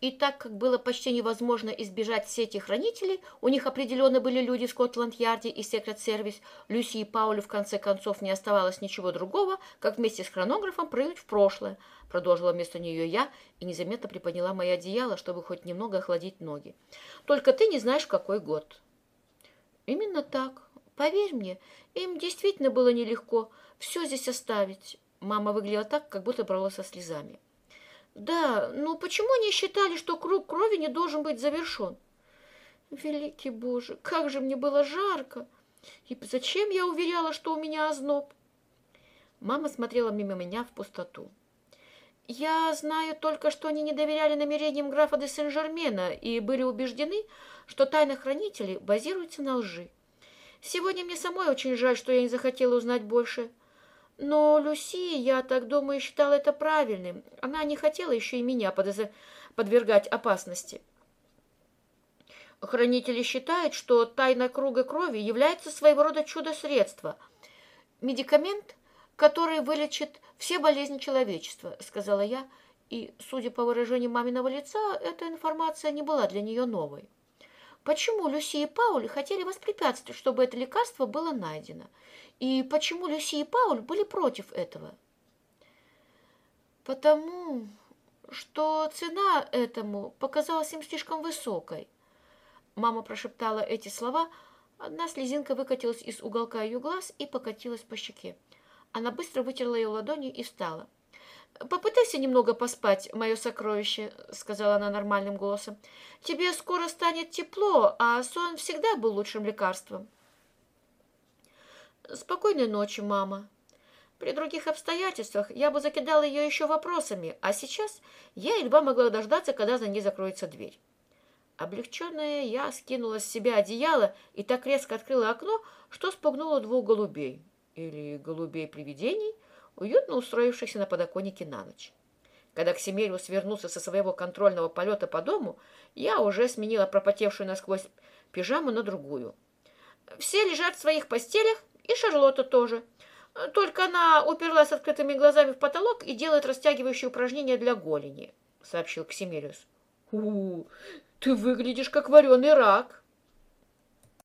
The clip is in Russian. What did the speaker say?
И так как было почти невозможно избежать сети хранителей, у них определенно были люди в Скотланд-Ярде и Секрет-Сервис, Люси и Паулю в конце концов не оставалось ничего другого, как вместе с хронографом прыгнуть в прошлое, продолжила вместо нее я и незаметно приподняла мое одеяло, чтобы хоть немного охладить ноги. Только ты не знаешь, какой год. Именно так. Поверь мне, им действительно было нелегко все здесь оставить. Мама выглядела так, как будто брала со слезами. Да, ну почему они считали, что круг крови не должен быть завершен? Великий Боже, как же мне было жарко! И зачем я уверяла, что у меня озноб? Мама смотрела мимо меня в пустоту. Я знаю только, что они не доверяли намерениям графа де Сен-Жермена и были убеждены, что тайна хранителей базируется на лжи. Сегодня мне самой очень жаль, что я не захотела узнать больше. Но Люси, я так думаю, считала это правильным. Она не хотела еще и меня подвергать опасности. Хранители считают, что тайна круга крови является своего рода чудо-средство. Медикамент, который вылечит все болезни человечества, сказала я, и, судя по выражению маминого лица, эта информация не была для нее новой. Почему Люси и Пауль хотели воспрепятствовать, чтобы это лекарство было найдено? И почему Люси и Пауль были против этого? Потому что цена этому показалась им слишком высокой. Мама прошептала эти слова, одна слезинка выкатилась из уголка ее глаз и покатилась по щеке. Она быстро вытерла ее ладонью и встала. «Попытайся немного поспать, мое сокровище», — сказала она нормальным голосом. «Тебе скоро станет тепло, а сон всегда был лучшим лекарством». «Спокойной ночи, мама». При других обстоятельствах я бы закидала ее еще вопросами, а сейчас я едва могла дождаться, когда за ней закроется дверь. Облегченная я скинула с себя одеяло и так резко открыла окно, что спугнула двух голубей, или голубей-привидений — уютно устроившихся на подоконнике на ночь. Когда Ксимериус вернулся со своего контрольного полета по дому, я уже сменила пропотевшую насквозь пижаму на другую. Все лежат в своих постелях, и Шарлотта тоже. Только она уперлась открытыми глазами в потолок и делает растягивающие упражнения для голени, сообщил Ксимериус. «У, ты выглядишь как вареный рак!»